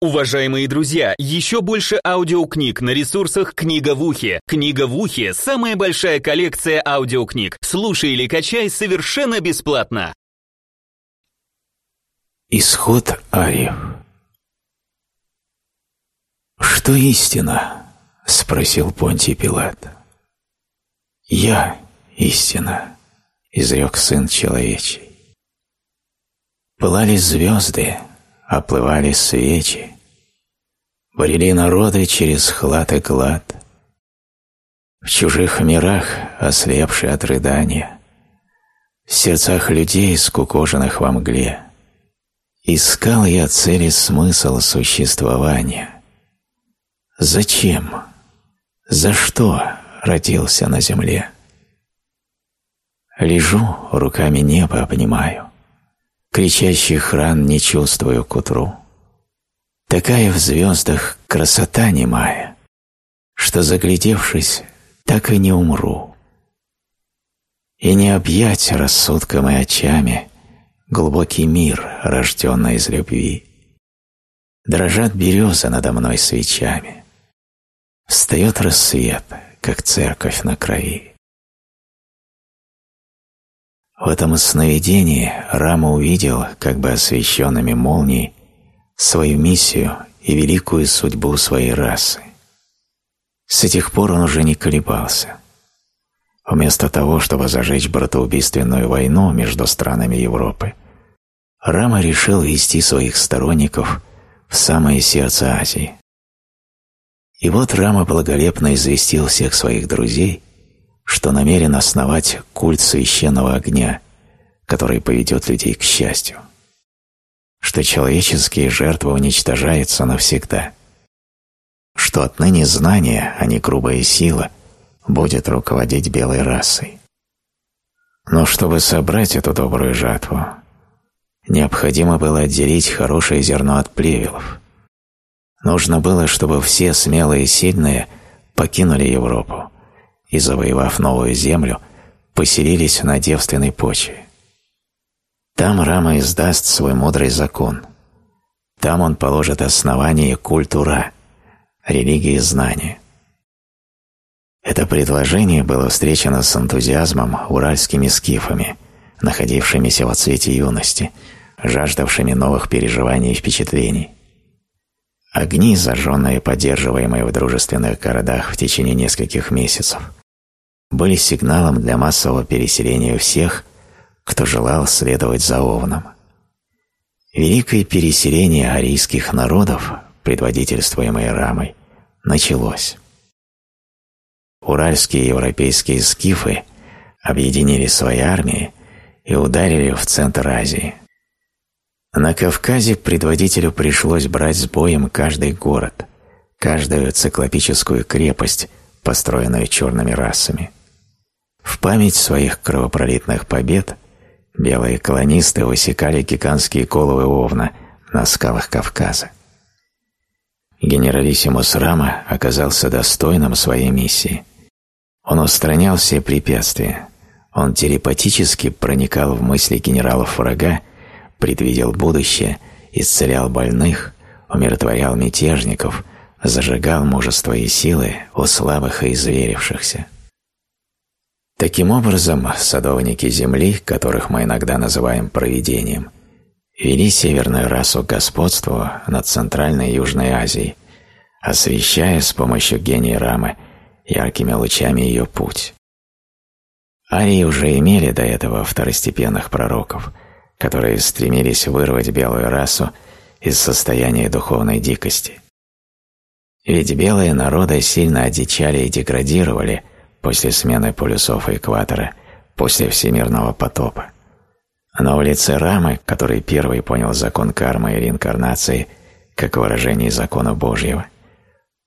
Уважаемые друзья, еще больше аудиокниг на ресурсах «Книга в ухе». «Книга в ухе» — самая большая коллекция аудиокниг. Слушай или качай совершенно бесплатно. Исход Ариев «Что истина?» — спросил Понтий Пилат. «Я истина», — изрек Сын Человечий. Пылали звезды, оплывали свечи, Брели народы через хлад и глад. В чужих мирах, ослепшие от рыдания, В сердцах людей, скукоженных во мгле, Искал я цели смысл существования. Зачем? За что родился на земле? Лежу, руками небо обнимаю, Кричащих ран не чувствую к утру. Такая в звездах красота немая, Что, заглядевшись, так и не умру. И не объять рассудком и очами Глубокий мир, рожденный из любви. Дрожат березы надо мной свечами. Встает рассвет, как церковь на крови. В этом сновидении Рама увидел, как бы освещенными молнией, свою миссию и великую судьбу своей расы. С этих пор он уже не колебался. Вместо того, чтобы зажечь братоубийственную войну между странами Европы, Рама решил вести своих сторонников в самое сердце Азии. И вот Рама благолепно известил всех своих друзей, что намерен основать культ священного огня, который поведет людей к счастью, что человеческие жертвы уничтожаются навсегда, что отныне знание, а не грубая сила, будет руководить белой расой. Но чтобы собрать эту добрую жатву, необходимо было отделить хорошее зерно от плевелов. Нужно было, чтобы все смелые и сильные покинули Европу, и, завоевав новую землю, поселились на девственной почве. Там Рама издаст свой мудрый закон. Там он положит основание культура, религии знания. Это предложение было встречено с энтузиазмом уральскими скифами, находившимися в цвете юности, жаждавшими новых переживаний и впечатлений. Огни, зажженные и поддерживаемые в дружественных городах в течение нескольких месяцев, были сигналом для массового переселения всех, кто желал следовать за Овном. Великое переселение арийских народов, предводительствуемое Рамой, началось. Уральские и европейские скифы объединили свои армии и ударили в центр Азии. На Кавказе предводителю пришлось брать с боем каждый город, каждую циклопическую крепость, построенную черными расами. В память своих кровопролитных побед белые колонисты высекали гигантские головы овна на скалах Кавказа. Генералиссимус Рама оказался достойным своей миссии. Он устранял все препятствия. Он телепатически проникал в мысли генералов врага, предвидел будущее, исцелял больных, умиротворял мятежников, зажигал мужество и силы у слабых и изверившихся. Таким образом, садовники Земли, которых мы иногда называем провидением, вели северную расу господству над Центральной и Южной Азией, освещая с помощью гения Рамы яркими лучами ее путь. Арии уже имели до этого второстепенных пророков, которые стремились вырвать белую расу из состояния духовной дикости. Ведь белые народы сильно одичали и деградировали – после смены полюсов экватора, после всемирного потопа. Но в лице Рамы, который первый понял закон кармы и реинкарнации как выражение закона Божьего,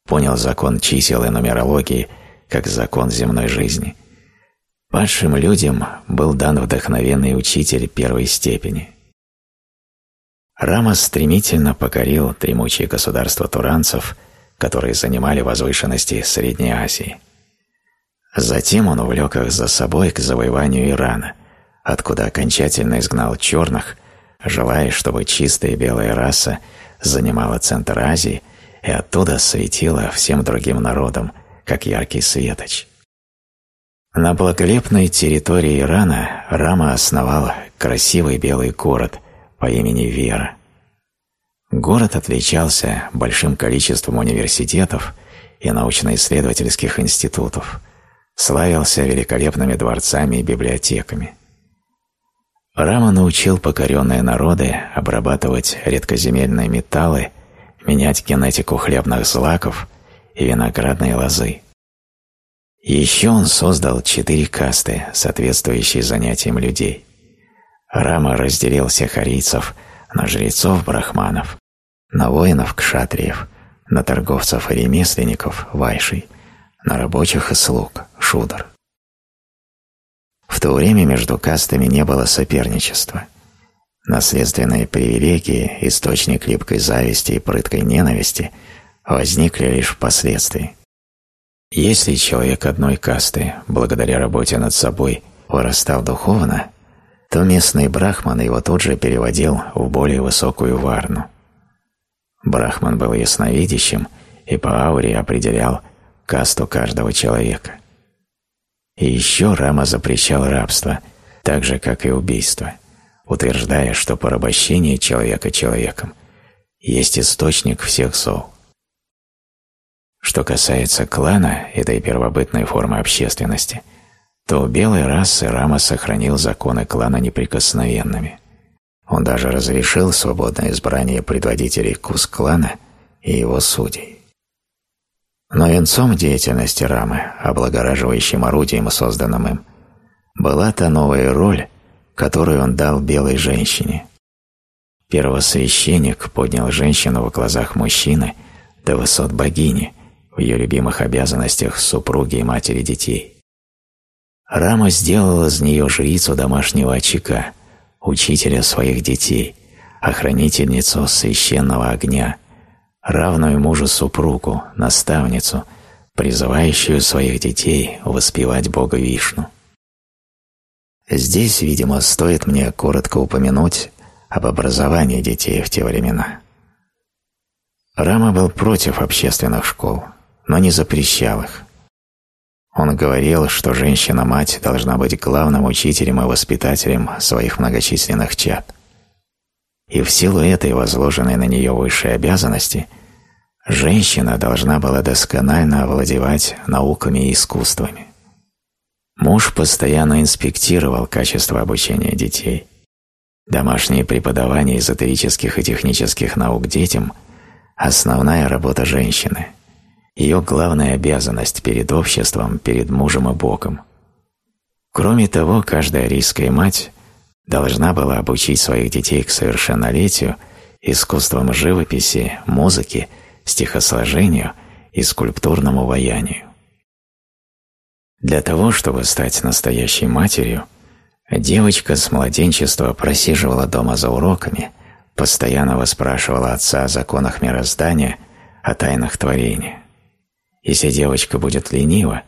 понял закон чисел и нумерологии как закон земной жизни, падшим людям был дан вдохновенный учитель первой степени. Рама стремительно покорил дремучие государства туранцев, которые занимали возвышенности Средней Азии – Затем он увлек их за собой к завоеванию Ирана, откуда окончательно изгнал черных, желая, чтобы чистая белая раса занимала центр Азии и оттуда светила всем другим народам, как яркий светоч. На благолепной территории Ирана Рама основал красивый белый город по имени Вера. Город отличался большим количеством университетов и научно-исследовательских институтов, славился великолепными дворцами и библиотеками. Рама научил покоренные народы обрабатывать редкоземельные металлы, менять генетику хлебных злаков и виноградной лозы. Еще он создал четыре касты, соответствующие занятиям людей. Рама разделил всех арийцев на жрецов-брахманов, на воинов-кшатриев, на торговцев и ремесленников – вайшей, на рабочих и слуг – шудр. В то время между кастами не было соперничества. Наследственные привилегии, источник липкой зависти и прыткой ненависти возникли лишь впоследствии. Если человек одной касты, благодаря работе над собой, вырастал духовно, то местный брахман его тут же переводил в более высокую варну. Брахман был ясновидящим и по ауре определял касту каждого человека. И еще Рама запрещал рабство, так же, как и убийство, утверждая, что порабощение человека человеком есть источник всех зол. Что касается клана, этой первобытной формы общественности, то у белой расы Рама сохранил законы клана неприкосновенными. Он даже разрешил свободное избрание предводителей Кус-клана и его судей. Но венцом деятельности Рамы, облагораживающим орудием, созданным им, была та новая роль, которую он дал белой женщине. Первосвященник поднял женщину в глазах мужчины до высот богини – ее любимых обязанностях супруги и матери детей. Рама сделала из нее жрицу домашнего очага, учителя своих детей, охранительницу священного огня, равную мужу супругу, наставницу, призывающую своих детей воспевать Бога Вишну. Здесь, видимо, стоит мне коротко упомянуть об образовании детей в те времена. Рама был против общественных школ, но не запрещал их. Он говорил, что женщина-мать должна быть главным учителем и воспитателем своих многочисленных чад. И в силу этой возложенной на нее высшей обязанности, женщина должна была досконально овладевать науками и искусствами. Муж постоянно инспектировал качество обучения детей. Домашнее преподавание эзотерических и технических наук детям – основная работа женщины – ее главная обязанность перед обществом, перед мужем и Богом. Кроме того, каждая арийская мать должна была обучить своих детей к совершеннолетию искусствам живописи, музыки, стихосложению и скульптурному ваянию. Для того, чтобы стать настоящей матерью, девочка с младенчества просиживала дома за уроками, постоянно выспрашивала отца о законах мироздания, о тайнах творения. Если девочка будет ленива,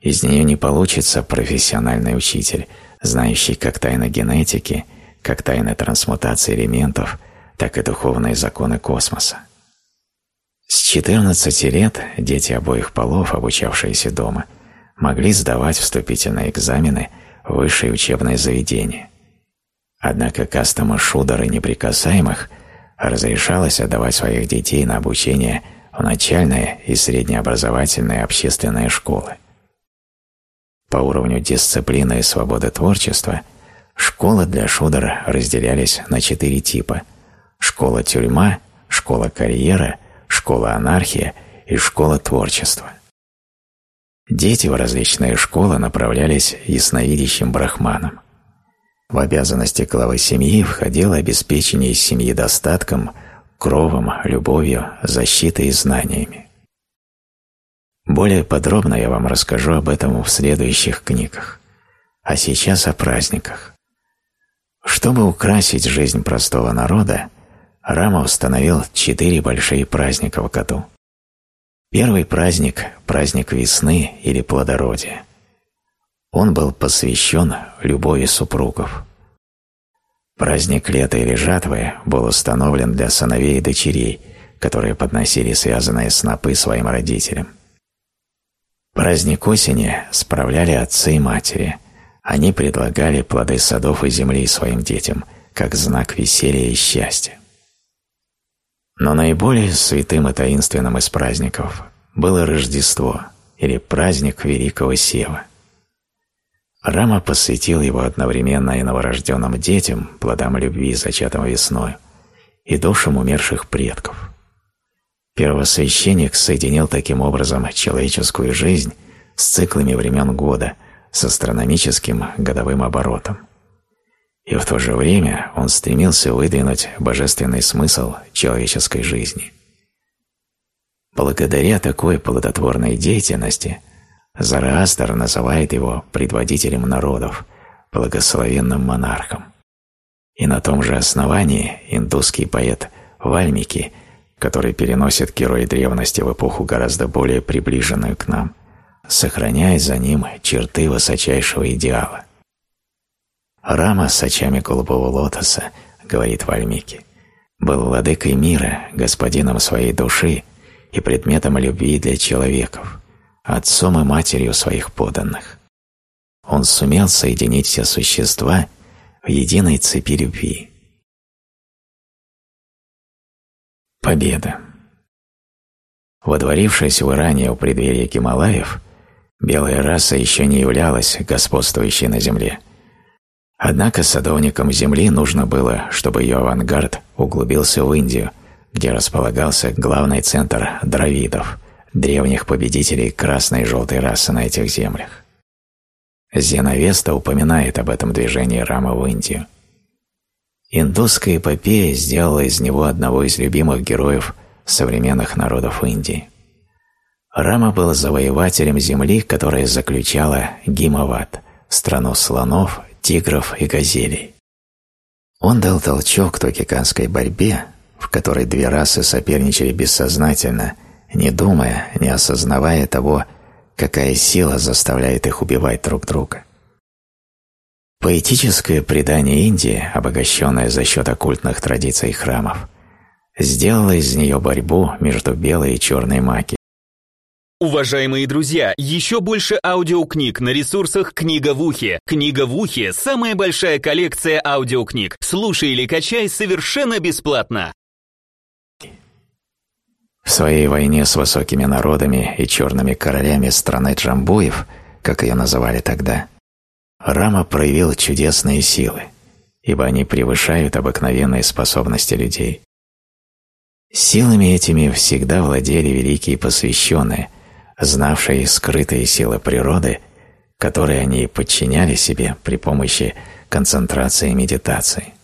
из нее не получится профессиональный учитель, знающий как тайны генетики, как тайны трансмутации элементов, так и духовные законы космоса. С 14 лет дети обоих полов, обучавшиеся дома, могли сдавать вступительные экзамены в высшие учебные заведения. Однако кастам Шудера неприкасаемых разрешалось отдавать своих детей на обучение – в начальные и среднеобразовательные общественные школы. По уровню дисциплины и свободы творчества школы для Шудера разделялись на четыре типа – школа-тюрьма, школа-карьера, школа-анархия и школа творчества. Дети в различные школы направлялись ясновидящим брахманам. В обязанности главы семьи входило обеспечение семьи достатком – кровом, любовью, защитой и знаниями. Более подробно я вам расскажу об этом в следующих книгах. А сейчас о праздниках. Чтобы украсить жизнь простого народа, Рама установил четыре большие праздника в году. Первый праздник – праздник весны или плодородия. Он был посвящен любови супругов. Праздник лета или жатвы был установлен для сыновей и дочерей, которые подносили связанные снопы своим родителям. Праздник осени справляли отцы и матери. Они предлагали плоды садов и земли своим детям, как знак веселья и счастья. Но наиболее святым и таинственным из праздников было Рождество или праздник Великого Сева – Рама посвятил его одновременно и новорожденным детям, плодам любви, зачатым весной, и душам умерших предков. Первосвященник соединил таким образом человеческую жизнь с циклами времен года, с астрономическим годовым оборотом. И в то же время он стремился выдвинуть божественный смысл человеческой жизни. Благодаря такой плодотворной деятельности – Зараастер называет его предводителем народов, благословенным монархом. И на том же основании индусский поэт Вальмики, который переносит героя древности в эпоху гораздо более приближенную к нам, сохраняет за ним черты высочайшего идеала. Рама с очами голубого лотоса, говорит Вальмики, был владыкой мира, господином своей души и предметом любви для человеков отцом и матерью своих подданных. Он сумел соединить все существа в единой цепи любви. Победа. Водворившись в Иране у преддверия Гималаев, белая раса еще не являлась господствующей на земле. Однако садовникам земли нужно было, чтобы ее авангард углубился в Индию, где располагался главный центр дравидов – древних победителей красной и желтой расы на этих землях. Зеновеста упоминает об этом движении Рама в Индию. Индусская эпопея сделала из него одного из любимых героев современных народов Индии. Рама был завоевателем земли, которая заключала Гимават, страну слонов, тигров и газелей. Он дал толчок той гигантской борьбе, в которой две расы соперничали бессознательно – не думая, не осознавая того, какая сила заставляет их убивать друг друга. Поэтическое предание Индии, обогащенное за счет оккультных традиций храмов, сделало из нее борьбу между белой и черной магией. Уважаемые друзья, еще больше аудиокниг на ресурсах «Книга в ухе». «Книга в ухе» — самая большая коллекция аудиокниг. Слушай или качай совершенно бесплатно. В своей войне с высокими народами и черными королями страны Джамбуев, как ее называли тогда, Рама проявил чудесные силы, ибо они превышают обыкновенные способности людей. Силами этими всегда владели великие посвященные, знавшие скрытые силы природы, которые они подчиняли себе при помощи концентрации и медитации.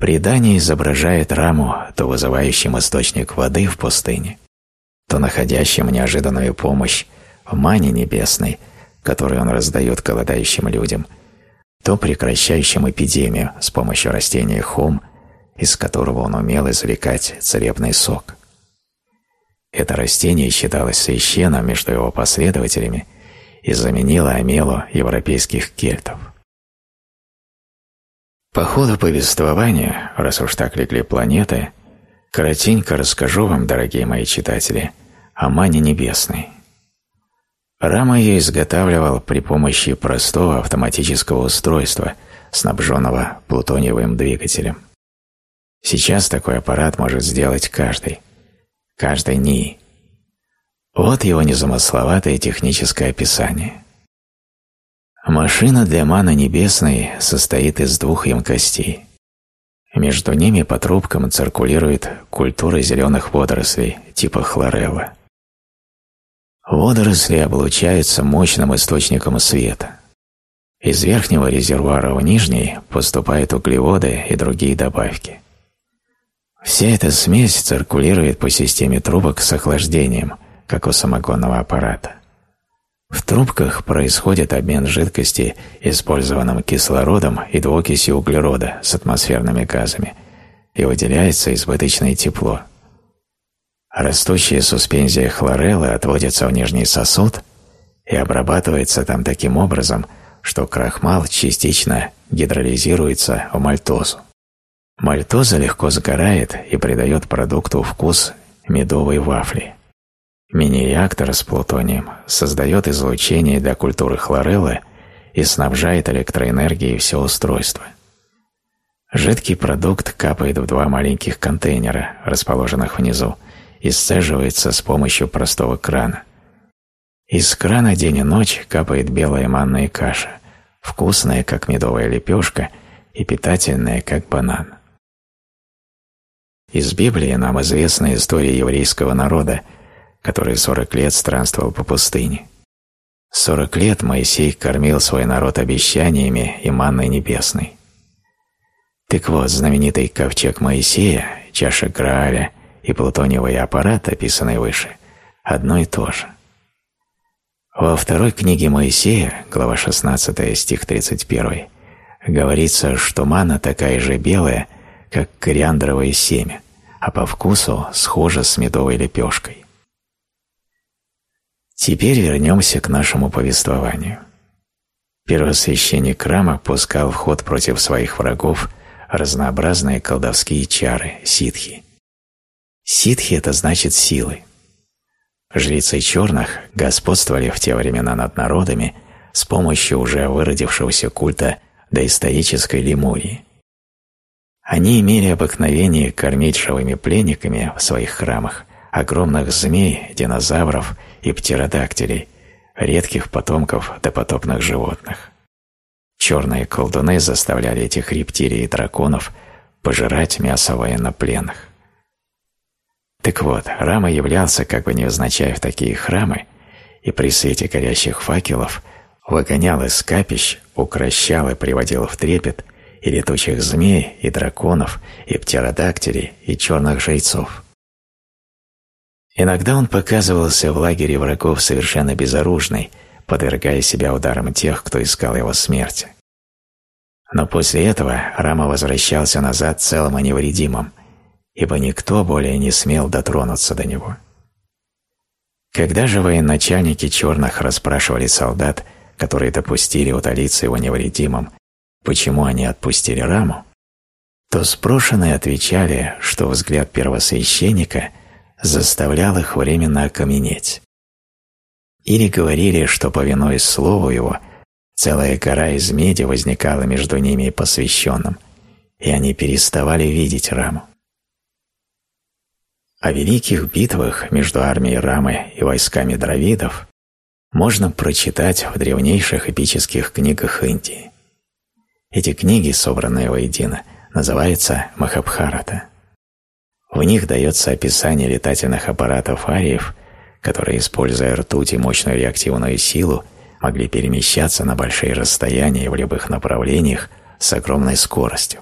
Предание изображает раму, то вызывающим источник воды в пустыне, то находящим неожиданную помощь в мане небесной, которую он раздает голодающим людям, то прекращающим эпидемию с помощью растения хум, из которого он умел извлекать целебный сок. Это растение считалось священным между его последователями и заменило амелу европейских кельтов. По ходу повествования, раз уж так легли планеты, коротенько расскажу вам, дорогие мои читатели, о мане небесной. Рама ее изготавливал при помощи простого автоматического устройства, снабженного плутониевым двигателем. Сейчас такой аппарат может сделать каждый. Каждый НИИ. Вот его незамысловатое техническое описание – Машина для маны небесной состоит из двух емкостей. Между ними по трубкам циркулирует культура зеленых водорослей типа хлорелла. Водоросли облучаются мощным источником света. Из верхнего резервуара в нижний поступают углеводы и другие добавки. Вся эта смесь циркулирует по системе трубок с охлаждением, как у самогонного аппарата. В трубках происходит обмен жидкости использованным кислородом и двуокисью углерода с атмосферными газами и выделяется избыточное тепло. Растущая суспензия хлореллы отводится в нижний сосуд и обрабатывается там таким образом, что крахмал частично гидролизируется в мальтозу. Мальтоза легко сгорает и придает продукту вкус медовой вафли. Мини-реактор с плутонием создает излучение для культуры хлореллы и снабжает электроэнергией все устройство. Жидкий продукт капает в два маленьких контейнера, расположенных внизу, и сцеживается с помощью простого крана. Из крана день и ночь капает белая манная каша, вкусная, как медовая лепешка, и питательная, как банан. Из Библии нам известна история еврейского народа, который сорок лет странствовал по пустыне. Сорок лет Моисей кормил свой народ обещаниями и манной небесной. Так вот, знаменитый ковчег Моисея, чаша Грааля и плутониевый аппарат, описанный выше, одно и то же. Во второй книге Моисея, глава 16, стих 31, говорится, что мана такая же белая, как кориандровое семя, а по вкусу схожа с медовой лепешкой. Теперь вернемся к нашему повествованию. Первосвященник храма пускал в ход против своих врагов разнообразные колдовские чары, ситхи. Ситхи – это значит силы. Жрецы черных господствовали в те времена над народами с помощью уже выродившегося культа доисторической Лемурии. Они имели обыкновение кормить живыми пленниками в своих храмах огромных змей, динозавров и птеродактилей, редких потомков допотопных животных. Черные колдуны заставляли этих рептилий и драконов пожирать мясо военнопленных. Так вот, Рама являлся как бы невзначай в такие храмы и при свете горящих факелов выгонял из капищ, укращал и приводил в трепет и летучих змей, и драконов, и птеродактилей, и черных жрецов. Иногда он показывался в лагере врагов совершенно безоружный, подвергая себя ударам тех, кто искал его смерти. Но после этого Рама возвращался назад целым и невредимым, ибо никто более не смел дотронуться до него. Когда же военачальники черных расспрашивали солдат, которые допустили утолиться его невредимым, почему они отпустили Раму, то спрошенные отвечали, что взгляд первосвященника заставлял их временно окаменеть. Или говорили, что, повинуясь слову его, целая гора из меди возникала между ними и посвященным, и они переставали видеть Раму. О великих битвах между армией Рамы и войсками дравидов можно прочитать в древнейших эпических книгах Индии. Эти книги, собранные воедино, называются Махабхарата. В них дается описание летательных аппаратов ариев, которые, используя ртуть и мощную реактивную силу, могли перемещаться на большие расстояния в любых направлениях с огромной скоростью.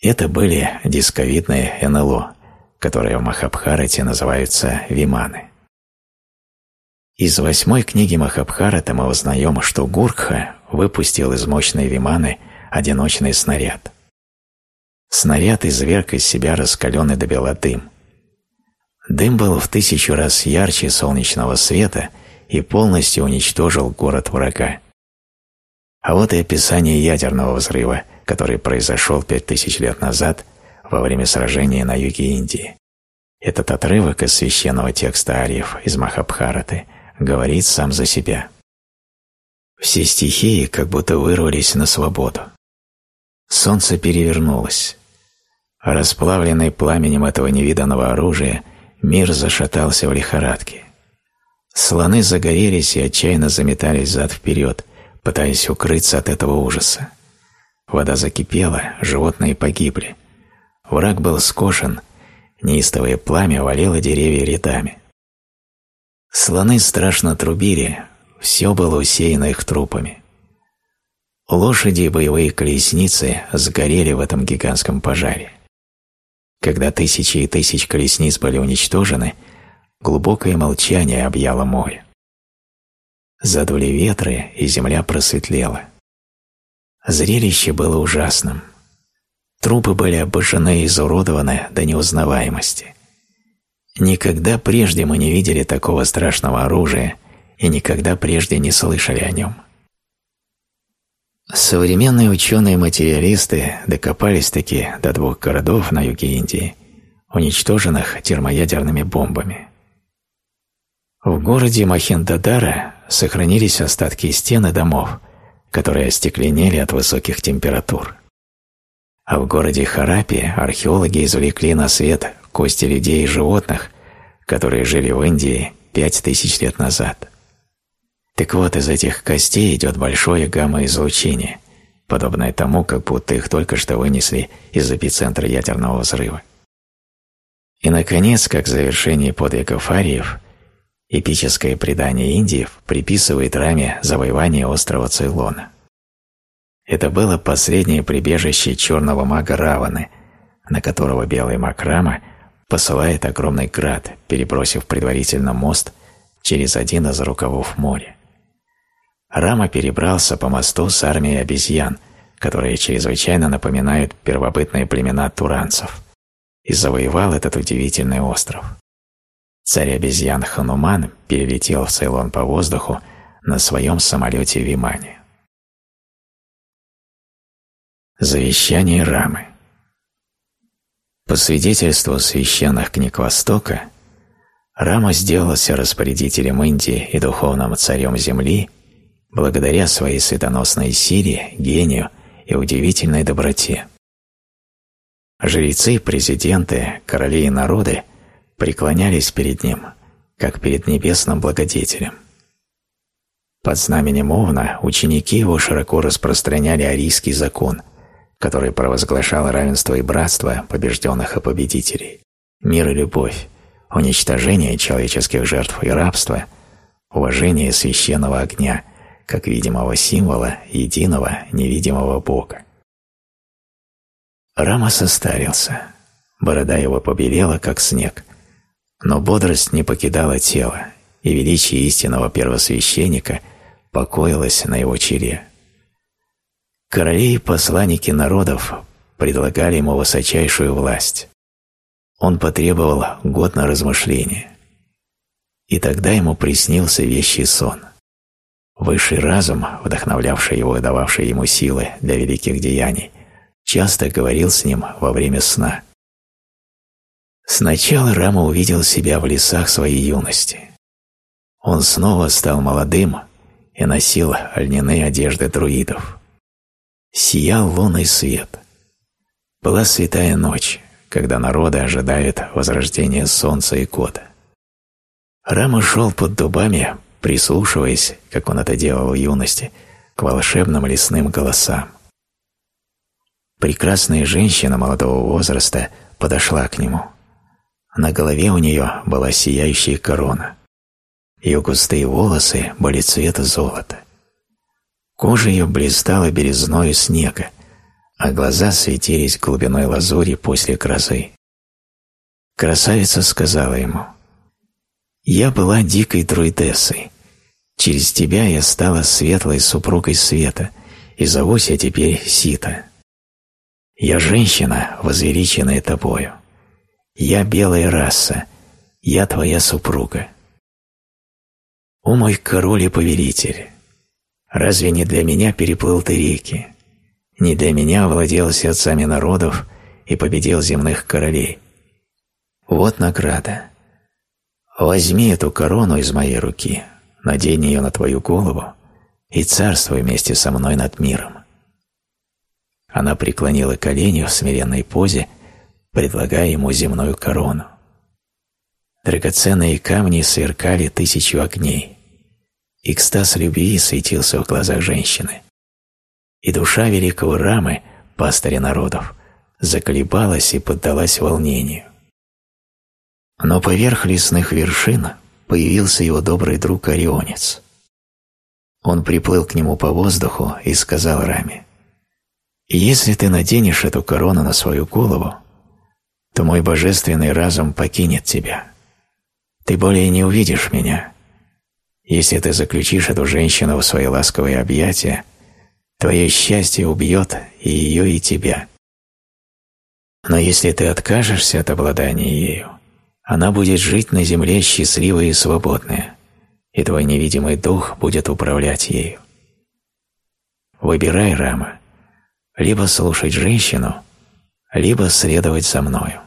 Это были дисковидные НЛО, которые в Махабхарате называются виманы. Из восьмой книги Махабхарата мы узнаем, что Гуркха выпустил из мощной виманы одиночный снаряд. Снаряд изверг из себя раскаленный до бела дым. Дым был в тысячу раз ярче солнечного света и полностью уничтожил город врага. А вот и описание ядерного взрыва, который произошел пять тысяч лет назад во время сражения на юге Индии. Этот отрывок из священного текста ариев из Махабхараты говорит сам за себя. Все стихии как будто вырвались на свободу. Солнце перевернулось. Расплавленный пламенем этого невиданного оружия, мир зашатался в лихорадке. Слоны загорелись и отчаянно заметались зад-вперед, пытаясь укрыться от этого ужаса. Вода закипела, животные погибли. Враг был скошен, неистовое пламя валило деревья рядами. Слоны страшно трубили, все было усеяно их трупами. Лошади и боевые колесницы сгорели в этом гигантском пожаре. Когда тысячи и тысяч колесниц были уничтожены, глубокое молчание объяло море. Задули ветры, и земля просветлела. Зрелище было ужасным. Трупы были обожжены и изуродованы до неузнаваемости. Никогда прежде мы не видели такого страшного оружия и никогда прежде не слышали о нем. Современные ученые-материалисты докопались-таки до двух городов на юге Индии, уничтоженных термоядерными бомбами. В городе Махендадара сохранились остатки стен и домов, которые остекленели от высоких температур. А в городе Харапи археологи извлекли на свет кости людей и животных, которые жили в Индии пять тысяч лет назад. Так вот, из этих костей идет большое гамма-излучение, подобное тому, как будто их только что вынесли из эпицентра ядерного взрыва. И, наконец, как завершение подвигов ариев, эпическое предание индиев приписывает Раме завоевание острова Цейлона. Это было последнее прибежище черного мага Раваны, на которого белый маг Рама посылает огромный град, перебросив предварительно мост через один из рукавов моря. Рама перебрался по мосту с армией обезьян, которые чрезвычайно напоминают первобытные племена туранцев, и завоевал этот удивительный остров. Царь обезьян Хануман перелетел в Цейлон по воздуху на своем самолете Вимане. Завещание Рамы По свидетельству священных книг Востока, Рама сделался распорядителем Индии и духовным царем Земли благодаря своей светоносной силе, гению и удивительной доброте. Жрецы, президенты, короли и народы преклонялись перед ним, как перед небесным благодетелем. Под знаменем Овна ученики его широко распространяли арийский закон, который провозглашал равенство и братство побежденных и победителей, мир и любовь, уничтожение человеческих жертв и рабства, уважение священного огня – как видимого символа единого невидимого Бога. Рама состарился, борода его побелела, как снег, но бодрость не покидала тело, и величие истинного первосвященника покоилось на его челе. Короли и посланники народов предлагали ему высочайшую власть. Он потребовал год на размышление. И тогда ему приснился вещий сон. Высший разум, вдохновлявший его и дававший ему силы для великих деяний, часто говорил с ним во время сна. Сначала Рама увидел себя в лесах своей юности. Он снова стал молодым и носил льняные одежды друидов. Сиял лунный свет. Была святая ночь, когда народы ожидают возрождения солнца и кода. Рама шел под дубами прислушиваясь, как он это делал в юности, к волшебным лесным голосам. Прекрасная женщина молодого возраста подошла к нему. На голове у нее была сияющая корона. Ее густые волосы были цвета золота. Кожа ее блистала березною снега, а глаза светились глубиной лазури после грозы. Красавица сказала ему – я была дикой друидессой. Через тебя я стала светлой супругой света, и зовусь я теперь Сита. Я женщина, возвеличенная тобою. Я белая раса, я твоя супруга. О мой король и повелитель, разве не для меня переплыл ты реки, не для меня овладел сердцами народов и победил земных королей? Вот награда. Возьми эту корону из моей руки, надень ее на твою голову и царствуй вместе со мной над миром. Она преклонила колени в смиренной позе, предлагая ему земную корону. Драгоценные камни сверкали тысячу огней. Экстаз любви светился в глазах женщины. И душа великого Рамы, пастыря народов, заколебалась и поддалась волнению. Но поверх лесных вершин появился его добрый друг Орионец. Он приплыл к нему по воздуху и сказал Раме, «Если ты наденешь эту корону на свою голову, то мой божественный разум покинет тебя. Ты более не увидишь меня. Если ты заключишь эту женщину в свои ласковые объятия, твое счастье убьет и ее, и тебя. Но если ты откажешься от обладания ею, она будет жить на земле счастливая и свободная, и твой невидимый дух будет управлять ею. Выбирай, Рама. Либо слушать женщину, либо следовать за мною.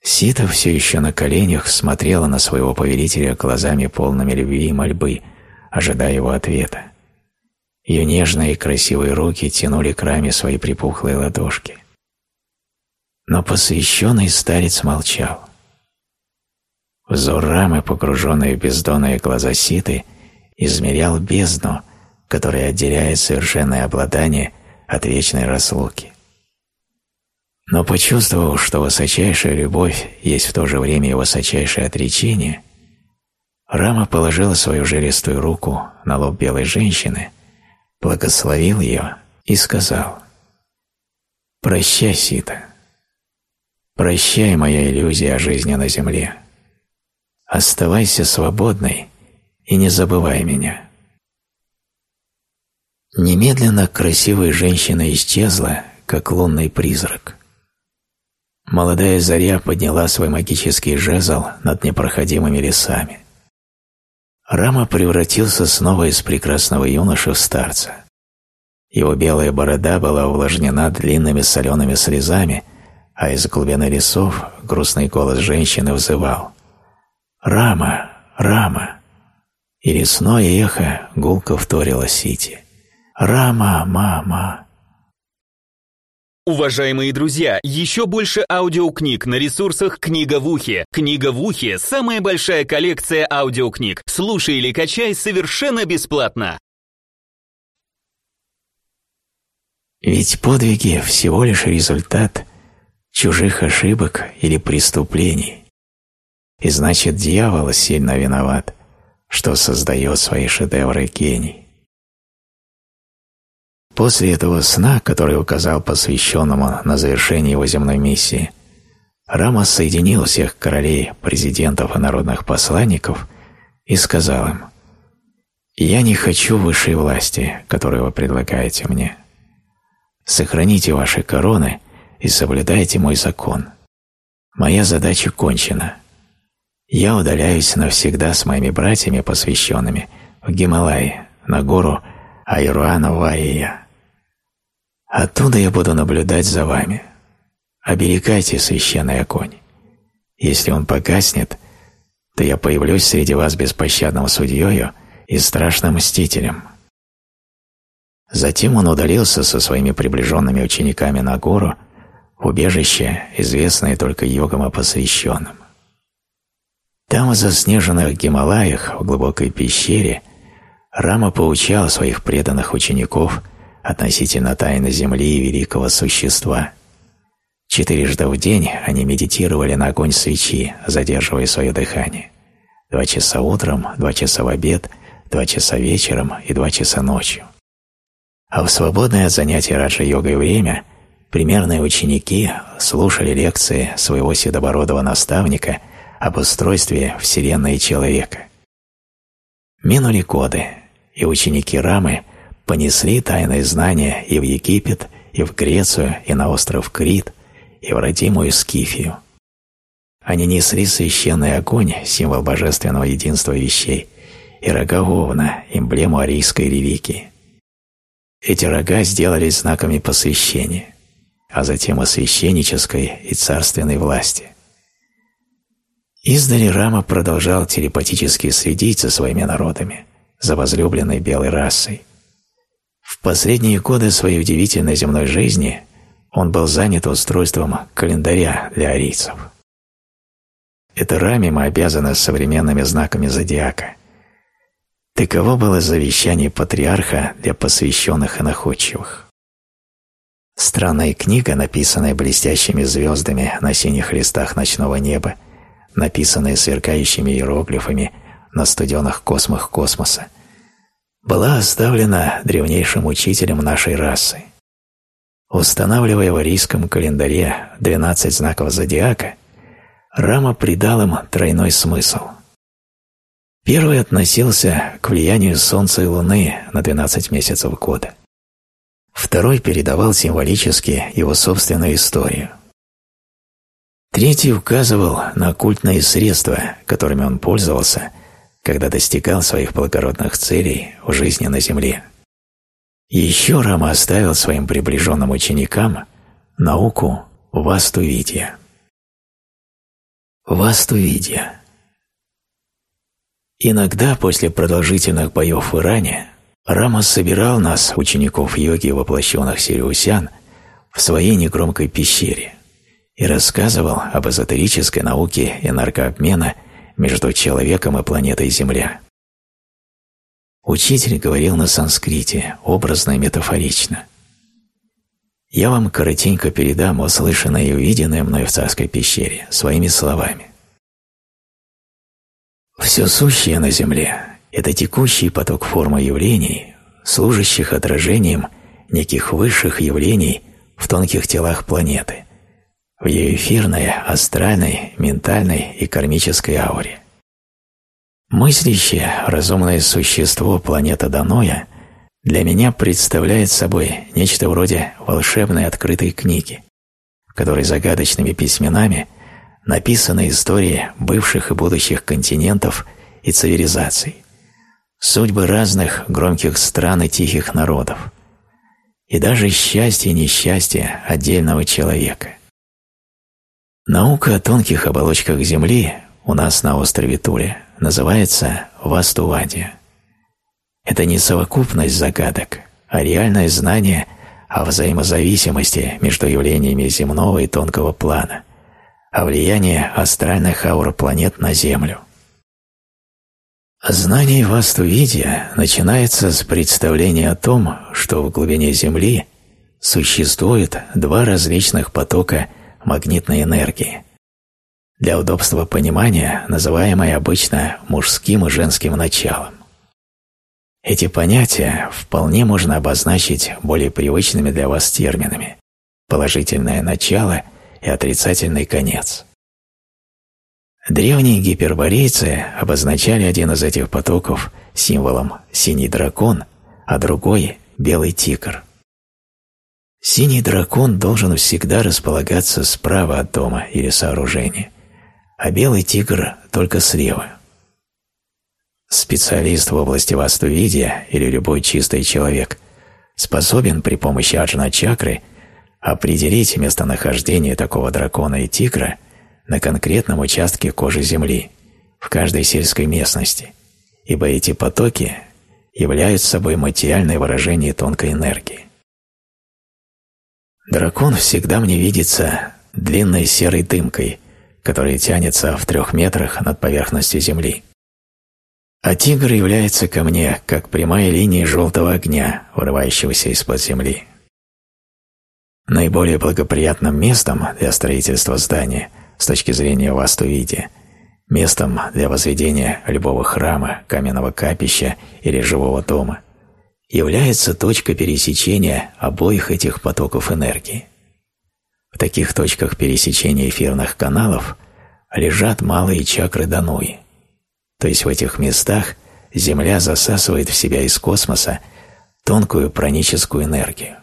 Сита все еще на коленях смотрела на своего повелителя глазами полными любви и мольбы, ожидая его ответа. Ее нежные и красивые руки тянули к раме свои припухлые ладошки. Но посвященный старец молчал. Взор рамы, погруженный в бездонные глаза Ситы, измерял бездну, которая отделяет совершенное обладание от вечной разлуки. Но почувствовав, что высочайшая любовь есть в то же время и высочайшее отречение, Рама положила свою жилистую руку на лоб белой женщины, благословил ее и сказал «Прощай, Сита, прощай, моя иллюзия жизни на земле, оставайся свободной и не забывай меня». Немедленно красивая женщина исчезла, как лунный призрак – Молодая заря подняла свой магический жезл над непроходимыми лесами. Рама превратился снова из прекрасного юноши в старца. Его белая борода была увлажнена длинными солеными слезами, а из глубины лесов грустный голос женщины взывал «Рама! Рама!» И лесное эхо гулко вторило Сити. «Рама! Мама!» Уважаемые друзья, еще больше аудиокниг на ресурсах «Книга в ухе». «Книга в ухе» — самая большая коллекция аудиокниг. Слушай или качай совершенно бесплатно. Ведь подвиги всего лишь результат чужих ошибок или преступлений. И значит, дьявол сильно виноват, что создает свои шедевры гений. После этого сна, который указал посвященному на завершение его земной миссии, Рама соединил всех королей, президентов и народных посланников и сказал им «Я не хочу высшей власти, которую вы предлагаете мне. Сохраните ваши короны и соблюдайте мой закон. Моя задача кончена. Я удаляюсь навсегда с моими братьями, посвященными, в Гималаи, на гору Айруана-Ваия. Оттуда я буду наблюдать за вами. Оберегайте священный огонь. Если он погаснет, то я появлюсь среди вас беспощадным судьею и страшным мстителем. Затем он удалился со своими приближенными учениками на гору, убежище, известное только йогам и посвященным. Там, в заснеженных Гималаях, в глубокой пещере, Рама поучал своих преданных учеников относительно тайны Земли и великого существа. Четырежды в день они медитировали на огонь свечи, задерживая свое дыхание. Два часа утром, два часа в обед, два часа вечером и два часа ночью. А в свободное от занятий раджа-йогой время примерные ученики слушали лекции своего седобородого наставника об устройстве Вселенной человека. Минули годы, и ученики Рамы понесли тайные знания и в Египет, и в Грецию, и на остров Крит, и в родимую Скифию. Они несли священный огонь, символ божественного единства вещей, и рога Овна, эмблему арийской религии. Эти рога сделались знаками посвящения, а затем и священнической и царственной власти. Издали Рама продолжал телепатически следить за своими народами – за возлюбленной белой расой. В последние годы своей удивительной земной жизни он был занят устройством календаря для арийцев. Это раме мы обязаны современными знаками зодиака. Таково было завещание патриарха для посвященных и находчивых. Странная книга, написанная блестящими звездами на синих листах ночного неба, написанная сверкающими иероглифами – на студенах космах космоса, была оставлена древнейшим учителем нашей расы. Устанавливая в арийском календаре 12 знаков зодиака, Рама придал им тройной смысл. Первый относился к влиянию Солнца и Луны на 12 месяцев года. Второй передавал символически его собственную историю. Третий указывал на оккультные средства, которыми он пользовался когда достигал своих благородных целей в жизни на земле. Еще Рама оставил своим приближенным ученикам науку. Вастувидья. Иногда после продолжительных боев в Иране Рама собирал нас, учеников йоги, воплощенных сириусян, в своей негромкой пещере и рассказывал об эзотерической науке энергообмена между человеком и планетой Земля. Учитель говорил на санскрите, образно и метафорично. Я вам коротенько передам услышанное и увиденное мной в царской пещере своими словами. Все сущее на Земле – это текущий поток формы явлений, служащих отражением неких высших явлений в тонких телах планеты, в ее эфирной, астральной, ментальной и кармической ауре. Мыслящее, разумное существо планета Даноя для меня представляет собой нечто вроде волшебной открытой книги, в которой загадочными письменами написаны истории бывших и будущих континентов и цивилизаций, судьбы разных громких стран и тихих народов, и даже счастье и несчастье отдельного человека. Наука о тонких оболочках Земли у нас на острове Туре называется Вастувадия. Это не совокупность загадок, а реальное знание о взаимозависимости между явлениями земного и тонкого плана, о влиянии астральных аур планет на Землю. Знание Вастувидия начинается с представления о том, что в глубине Земли существует два различных потока магнитной энергии – для удобства понимания называемое обычно мужским и женским началом. Эти понятия вполне можно обозначить более привычными для вас терминами «положительное начало» и «отрицательный конец». Древние гиперборейцы обозначали один из этих потоков символом «синий дракон», а другой – «белый тигр». Синий дракон должен всегда располагаться справа от дома или сооружения – а белый тигр только слева. Специалист в области вастувидия или любой чистый человек способен при помощи аджна-чакры определить местонахождение такого дракона и тигра на конкретном участке кожи Земли, в каждой сельской местности, ибо эти потоки являются собой материальное выражение тонкой энергии. Дракон всегда мне видится длинной серой дымкой – который тянется в трех метрах над поверхностью Земли. А тигр является ко мне как прямая линия желтого огня, вырывающегося из-под земли. Наиболее благоприятным местом для строительства здания с точки зрения вастувидия, местом для возведения любого храма, каменного капища или живого дома, является точка пересечения обоих этих потоков энергии. В таких точках пересечения эфирных каналов лежат малые чакры Дануи. То есть в этих местах Земля засасывает в себя из космоса тонкую праническую энергию.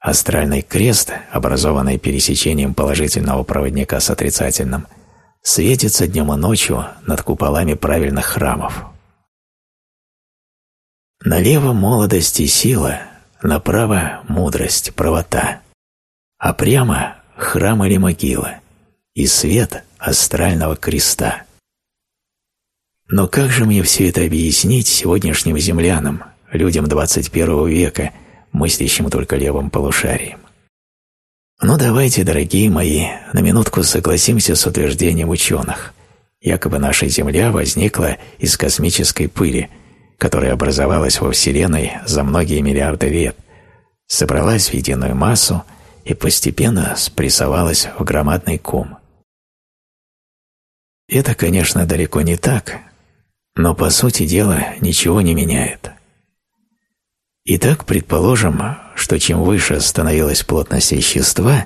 Астральный крест, образованный пересечением положительного проводника с отрицательным, светится днем и ночью над куполами правильных храмов. Налево молодость и сила, направо мудрость, правота а прямо храм или могила и свет астрального креста. Но как же мне все это объяснить сегодняшним землянам, людям 21 века, мыслящим только левым полушарием? Ну давайте, дорогие мои, на минутку согласимся с утверждением ученых. Якобы наша Земля возникла из космической пыли, которая образовалась во Вселенной за многие миллиарды лет, собралась в единую массу – и постепенно спрессовалась в громадный ком. Это, конечно, далеко не так, но по сути дела ничего не меняет. Итак, предположим, что чем выше становилась плотность вещества,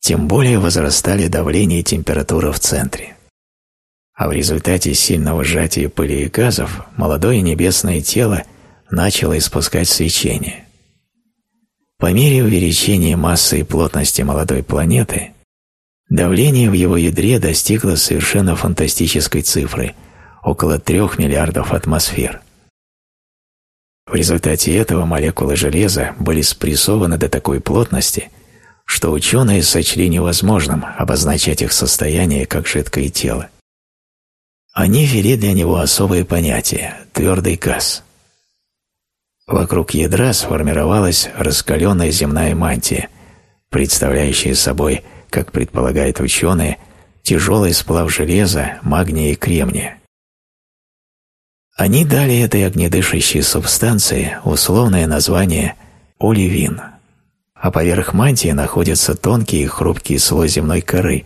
тем более возрастали давление и температура в центре. А в результате сильного сжатия пыли и газов молодое небесное тело начало испускать свечение. По мере увеличения массы и плотности молодой планеты, давление в его ядре достигло совершенно фантастической цифры – около трех миллиардов атмосфер. В результате этого молекулы железа были спрессованы до такой плотности, что ученые сочли невозможным обозначать их состояние как жидкое тело. Они ввели для него особое понятие – твердый газ. Вокруг ядра сформировалась раскаленная земная мантия, представляющая собой, как предполагают ученые, тяжелый сплав железа, магния и кремния. Они дали этой огнедышащей субстанции условное название оливин, а поверх мантии находится тонкий и хрупкий слой земной коры,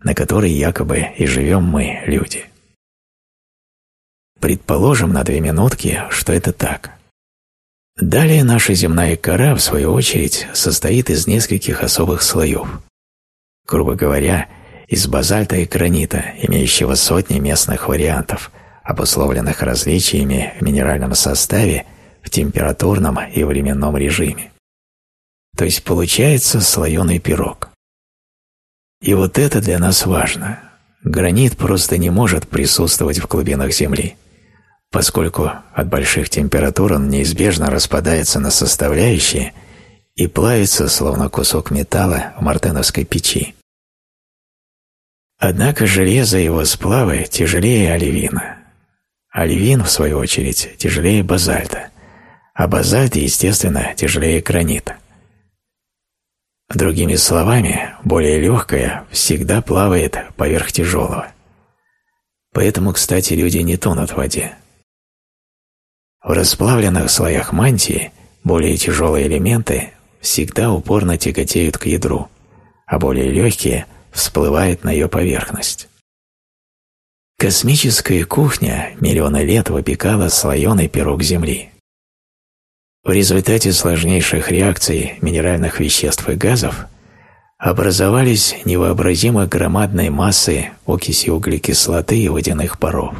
на которой якобы и живем мы, люди. Предположим на две минутки, что это так. Далее наша земная кора, в свою очередь, состоит из нескольких особых слоев. Грубо говоря, из базальта и гранита, имеющего сотни местных вариантов, обусловленных различиями в минеральном составе, в температурном и временном режиме. То есть получается слоеный пирог. И вот это для нас важно. Гранит просто не может присутствовать в глубинах Земли поскольку от больших температур он неизбежно распадается на составляющие и плавится, словно кусок металла в мартеновской печи. Однако железо и его сплавы тяжелее оливина. Оливин, в свою очередь, тяжелее базальта, а базальт, естественно, тяжелее гранита. Другими словами, более легкое всегда плавает поверх тяжелого. Поэтому, кстати, люди не тонут в воде. В расплавленных слоях мантии более тяжелые элементы всегда упорно тяготеют к ядру, а более легкие всплывают на ее поверхность. Космическая кухня миллионы лет выпекала слоеный пирог Земли. В результате сложнейших реакций минеральных веществ и газов образовались невообразимо громадные массы окиси углекислоты и водяных паров.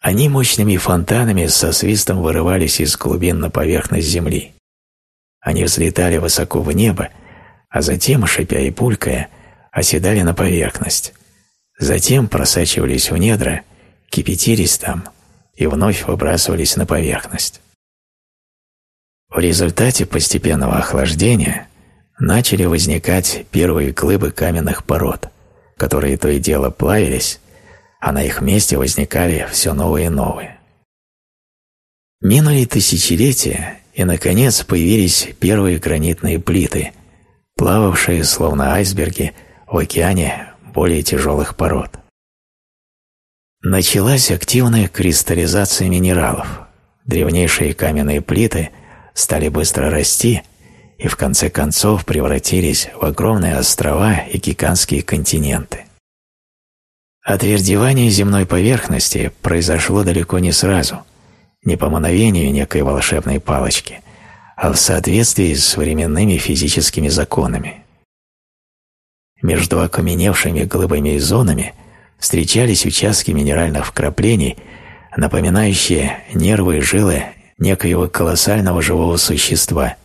Они мощными фонтанами со свистом вырывались из глубин на поверхность земли. Они взлетали высоко в небо, а затем, шипя и пулькая, оседали на поверхность. Затем просачивались в недра, кипятились там и вновь выбрасывались на поверхность. В результате постепенного охлаждения начали возникать первые глыбы каменных пород, которые то и дело плавились, а на их месте возникали все новые и новые. Минули тысячелетия, и, наконец, появились первые гранитные плиты, плававшие, словно айсберги, в океане более тяжелых пород. Началась активная кристаллизация минералов. Древнейшие каменные плиты стали быстро расти и в конце концов превратились в огромные острова и гигантские континенты. Отвердевание земной поверхности произошло далеко не сразу, не по мановению некой волшебной палочки, а в соответствии с современными физическими законами. Между окаменевшими глыбами и зонами встречались участки минеральных вкраплений, напоминающие нервы и жилы некоего колоссального живого существа,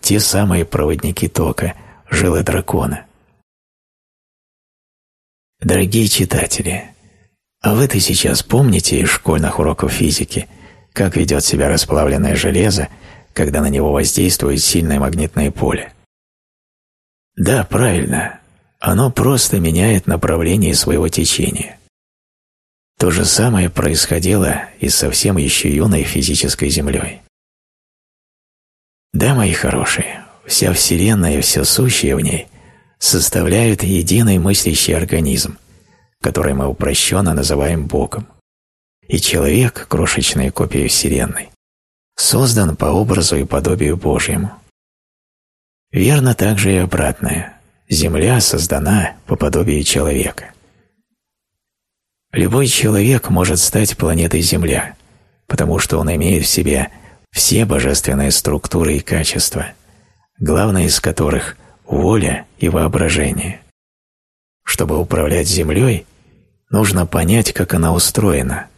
те самые проводники тока, жилы дракона. Дорогие читатели, а вы-то сейчас помните из школьных уроков физики, как ведет себя расплавленное железо, когда на него воздействует сильное магнитное поле? Да, правильно, оно просто меняет направление своего течения. То же самое происходило и с совсем еще юной физической Землей. Да, мои хорошие, вся Вселенная и все сущее в ней составляют единый мыслящий организм, который мы упрощенно называем Богом. И человек, крошечная копия Вселенной, создан по образу и подобию Божьему. Верно также и обратное. Земля создана по подобию человека. Любой человек может стать планетой Земля, потому что он имеет в себе все божественные структуры и качества, главное из которых воля и воображение. Чтобы управлять Землей, нужно понять, как она устроена,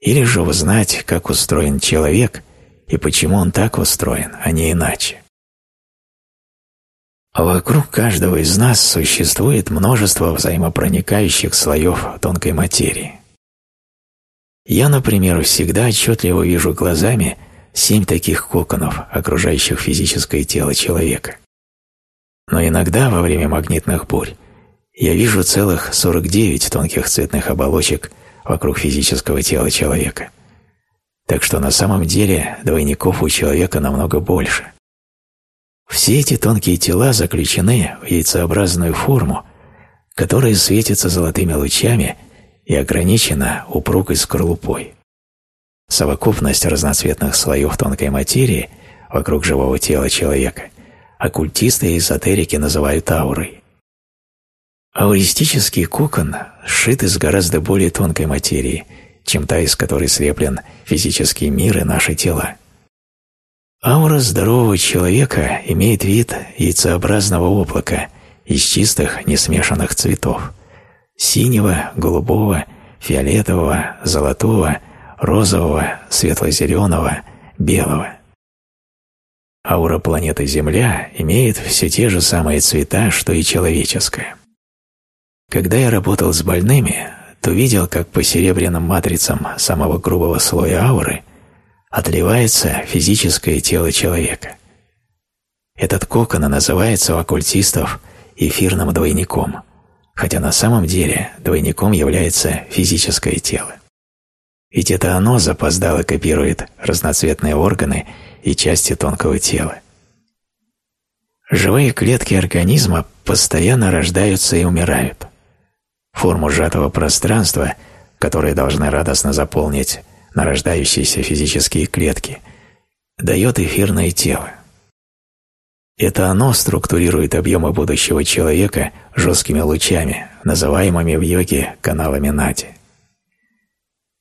или же узнать, как устроен человек и почему он так устроен, а не иначе. Вокруг каждого из нас существует множество взаимопроникающих слоев тонкой материи. Я, например, всегда отчетливо вижу глазами семь таких коконов, окружающих физическое тело человека. Но иногда во время магнитных бурь я вижу целых 49 тонких цветных оболочек вокруг физического тела человека. Так что на самом деле двойников у человека намного больше. Все эти тонкие тела заключены в яйцеобразную форму, которая светится золотыми лучами и ограничена упругой скорлупой. Совокупность разноцветных слоев тонкой материи вокруг живого тела человека оккультисты и эзотерики называют аурой. Ауристический кокон сшит из гораздо более тонкой материи, чем та, из которой слеплен физический мир и наши тела. Аура здорового человека имеет вид яйцеобразного облака из чистых, несмешанных цветов – синего, голубого, фиолетового, золотого, розового, светло-зеленого, белого. Аура планеты Земля имеет все те же самые цвета, что и человеческая. Когда я работал с больными, то видел, как по серебряным матрицам самого грубого слоя ауры отливается физическое тело человека. Этот кокон называется у оккультистов эфирным двойником, хотя на самом деле двойником является физическое тело. Ведь это оно запоздало копирует разноцветные органы и части тонкого тела. Живые клетки организма постоянно рождаются и умирают. Форму сжатого пространства, которое должны радостно заполнить нарождающиеся физические клетки, дает эфирное тело. Это оно структурирует объемы будущего человека жесткими лучами, называемыми в йоге каналами Нади.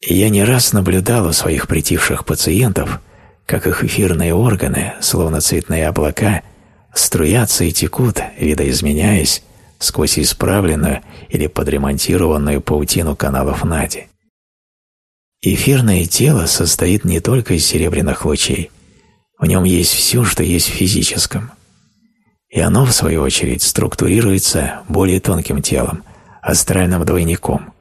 Я не раз наблюдал у своих притивших пациентов, как их эфирные органы, словно цветные облака, струятся и текут, видоизменяясь, сквозь исправленную или подремонтированную паутину каналов Нади. Эфирное тело состоит не только из серебряных лучей, в нем есть все, что есть в физическом. И оно, в свою очередь, структурируется более тонким телом, астральным двойником,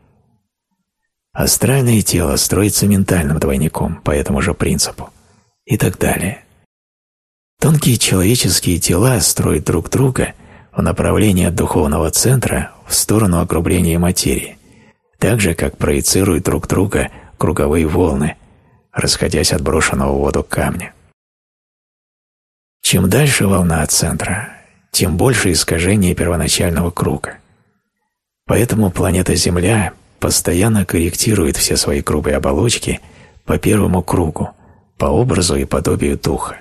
Астральное тело строится ментальным двойником по этому же принципу и так далее. Тонкие человеческие тела строят друг друга в направлении от духовного центра в сторону огрубления материи, так же, как проецируют друг друга круговые волны, расходясь от брошенного в воду камня. Чем дальше волна от центра, тем больше искажение первоначального круга. Поэтому планета Земля постоянно корректирует все свои грубые оболочки по первому кругу, по образу и подобию духа.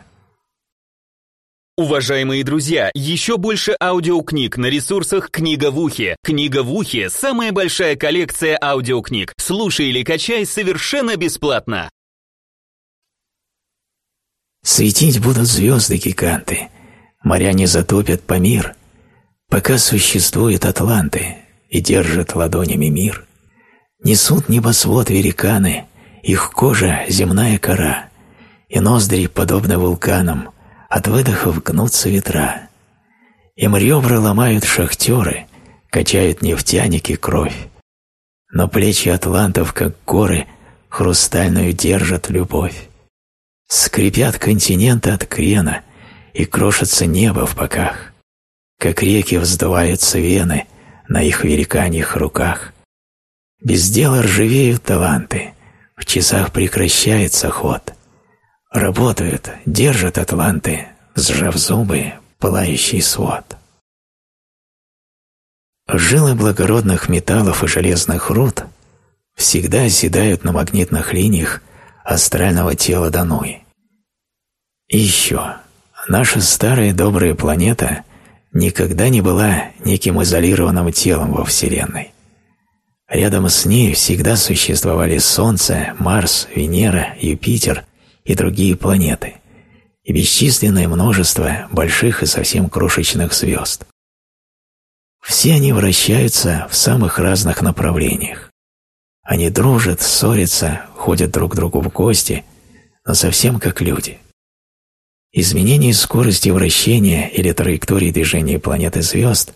Уважаемые друзья, еще больше аудиокниг на ресурсах «Книга в ухе». «Книга в ухе» — самая большая коллекция аудиокниг. Слушай или качай совершенно бесплатно. Светить будут звезды-гиганты, моря не затопят по мир, пока существуют атланты и держат ладонями мир. Несут небосвод великаны, их кожа — земная кора, и ноздри, подобно вулканам, от выдохов гнутся ветра. Им ребра ломают шахтеры, качают нефтяники кровь. Но плечи атлантов, как горы, хрустальную держат любовь. Скрипят континенты от крена, и крошится небо в боках. Как реки вздуваются вены на их великаньих руках. Без дела ржавеют таланты, в часах прекращается ход. Работают, держат атланты, сжав зубы, пылающий свод. Жилы благородных металлов и железных руд всегда оседают на магнитных линиях астрального тела Дануи. И еще, наша старая добрая планета никогда не была неким изолированным телом во Вселенной. Рядом с ней всегда существовали Солнце, Марс, Венера, Юпитер и другие планеты, и бесчисленное множество больших и совсем крошечных звезд. Все они вращаются в самых разных направлениях. Они дружат, ссорятся, ходят друг к другу в гости, но совсем как люди. Изменение скорости вращения или траектории движения планеты звезд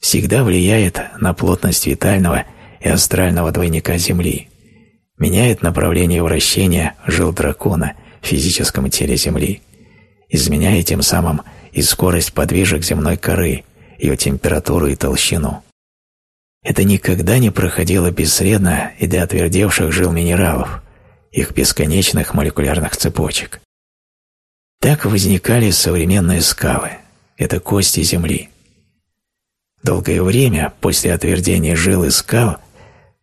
всегда влияет на плотность витального и астрального двойника Земли, меняет направление вращения жил дракона физическом теле Земли, изменяя тем самым и скорость подвижек земной коры, ее температуру и толщину. Это никогда не проходило бесследно и для отвердевших жил минералов, их бесконечных молекулярных цепочек. Так возникали современные скалы – это кости Земли. Долгое время после отвердения жил и скал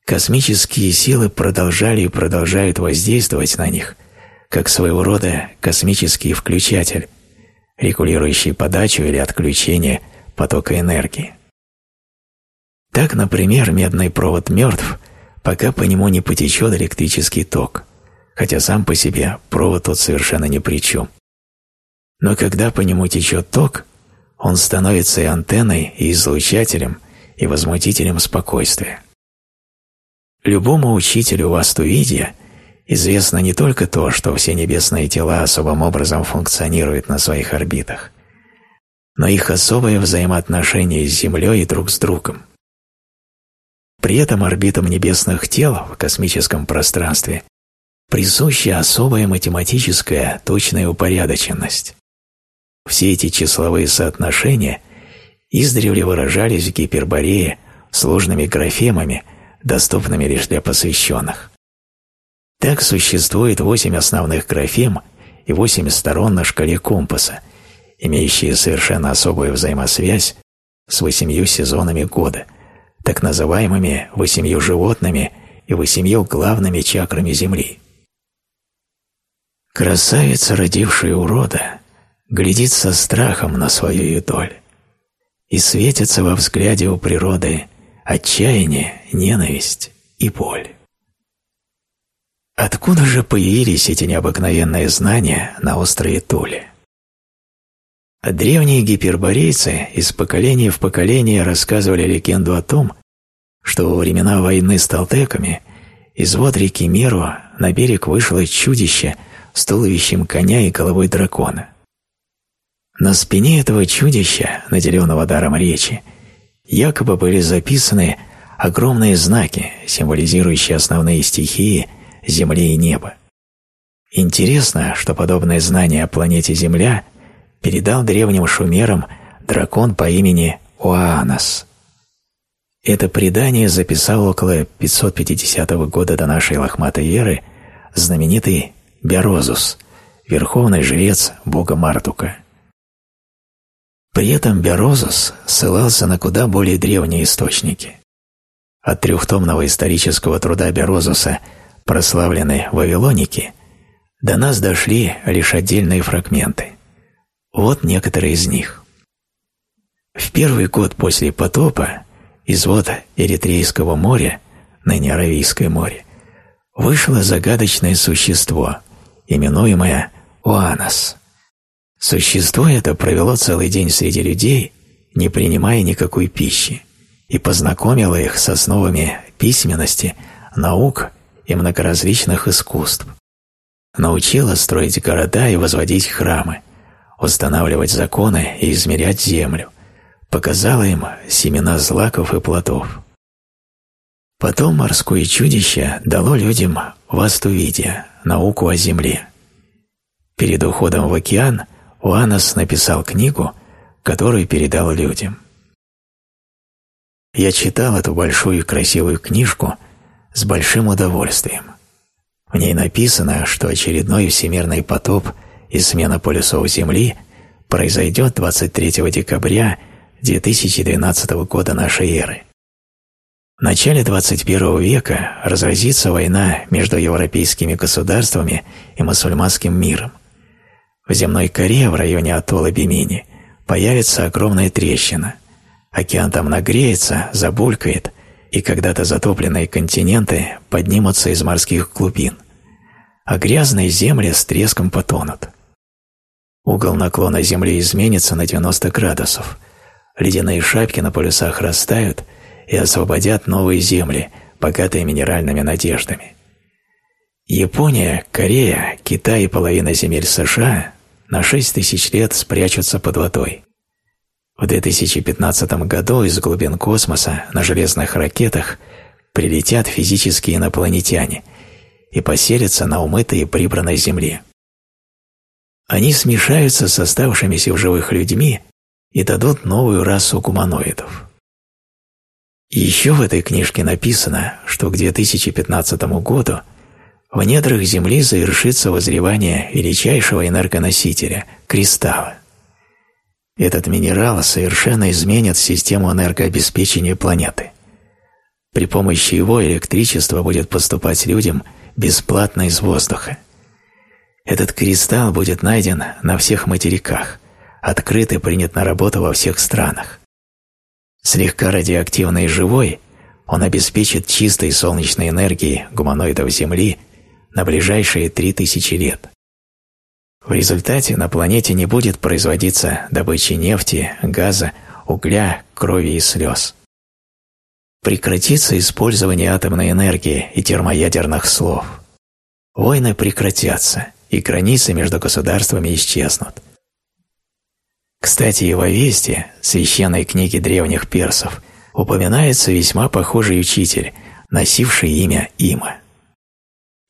космические силы продолжали и продолжают воздействовать на них, как своего рода космический включатель, регулирующий подачу или отключение потока энергии. Так, например, медный провод мертв, пока по нему не потечет электрический ток, хотя сам по себе провод тут совершенно ни при чем. Но когда по нему течет ток, он становится и антенной, и излучателем, и возмутителем спокойствия. Любому учителю вастувидия известно не только то, что все небесные тела особым образом функционируют на своих орбитах, но их особое взаимоотношение с Землей и друг с другом. При этом орбитам небесных тел в космическом пространстве присуща особая математическая точная упорядоченность. Все эти числовые соотношения издревле выражались в гиперборее сложными графемами, доступными лишь для посвященных. Так существует восемь основных графем и восемь сторон на шкале компаса, имеющие совершенно особую взаимосвязь с восемью сезонами года, так называемыми восемью животными и восемью главными чакрами Земли. Красавица, родившая урода, глядит со страхом на свою юдоль, и светится во взгляде у природы отчаяние, ненависть и боль. Откуда же появились эти необыкновенные знания на острове Туле? Древние гиперборейцы из поколения в поколение рассказывали легенду о том, что во времена войны с толтеками из вод реки Меру на берег вышло чудище с туловищем коня и головой дракона. На спине этого чудища, наделенного даром речи, якобы были записаны огромные знаки, символизирующие основные стихии Земли и неба. Интересно, что подобное знание о планете Земля передал древним шумерам дракон по имени Уаанас. Это предание записал около 550 года до нашей лохматой эры знаменитый Берозус, верховный жрец бога Мартука. При этом Берозус ссылался на куда более древние источники. От трехтомного исторического труда Берозуса «Прославленные Вавилоники» до нас дошли лишь отдельные фрагменты. Вот некоторые из них. В первый год после потопа из вод Эритрейского моря, ныне Аравийское море, вышло загадочное существо, именуемое Уанас. Существо это провело целый день среди людей, не принимая никакой пищи, и познакомило их с основами письменности, наук и многоразличных искусств. Научило строить города и возводить храмы, устанавливать законы и измерять землю, показала им семена злаков и плодов. Потом морское чудище дало людям вастувидия, науку о земле. Перед уходом в океан Уанос написал книгу, которую передал людям. Я читал эту большую и красивую книжку с большим удовольствием. В ней написано, что очередной всемирный потоп и смена полюсов Земли произойдет 23 декабря 2012 года нашей эры. В начале 21 века разразится война между европейскими государствами и мусульманским миром. В земной коре в районе атолла Бимини появится огромная трещина. Океан там нагреется, забулькает, и когда-то затопленные континенты поднимутся из морских глубин, а грязные земли с треском потонут. Угол наклона Земли изменится на 90 градусов. Ледяные шапки на полюсах растают – и освободят новые земли, богатые минеральными надеждами. Япония, Корея, Китай и половина земель США на 6 тысяч лет спрячутся под водой. В 2015 году из глубин космоса на железных ракетах прилетят физические инопланетяне и поселятся на умытой и прибранной земле. Они смешаются с оставшимися в живых людьми и дадут новую расу гуманоидов. Еще в этой книжке написано, что к 2015 году в недрах Земли завершится возревание величайшего энергоносителя – кристалла. Этот минерал совершенно изменит систему энергообеспечения планеты. При помощи его электричество будет поступать людям бесплатно из воздуха. Этот кристалл будет найден на всех материках, открыт и принят на работу во всех странах. Слегка радиоактивный и живой, он обеспечит чистой солнечной энергией гуманоидов Земли на ближайшие 3000 лет. В результате на планете не будет производиться добычи нефти, газа, угля, крови и слез. Прекратится использование атомной энергии и термоядерных слов. Войны прекратятся, и границы между государствами исчезнут. Кстати, и в Авесте, священной книге древних персов, упоминается весьма похожий учитель, носивший имя Има.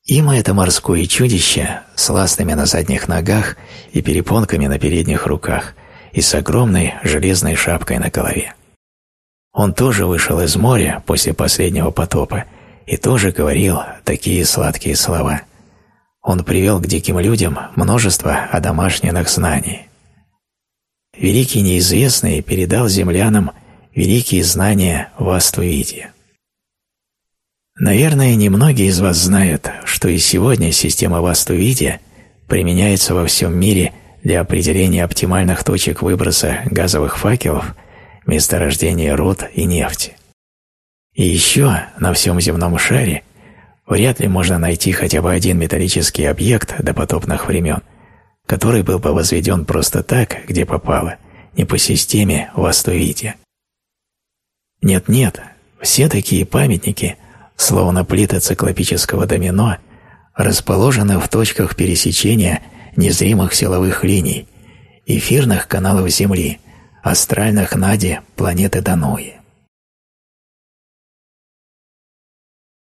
Има – это морское чудище с ластами на задних ногах и перепонками на передних руках и с огромной железной шапкой на голове. Он тоже вышел из моря после последнего потопа и тоже говорил такие сладкие слова. Он привел к диким людям множество одомашненных знаний великий неизвестный передал землянам великие знания в Астувиде. Наверное, немногие из вас знают, что и сегодня система Вастувидия применяется во всем мире для определения оптимальных точек выброса газовых факелов, месторождения руд и нефти. И еще на всем земном шаре вряд ли можно найти хотя бы один металлический объект до потопных времен – который был бы возведен просто так, где попало, не по системе востоидия. Нет-нет, все такие памятники, словно плиты циклопического домино, расположены в точках пересечения незримых силовых линий, эфирных каналов Земли, астральных нади планеты Дануи.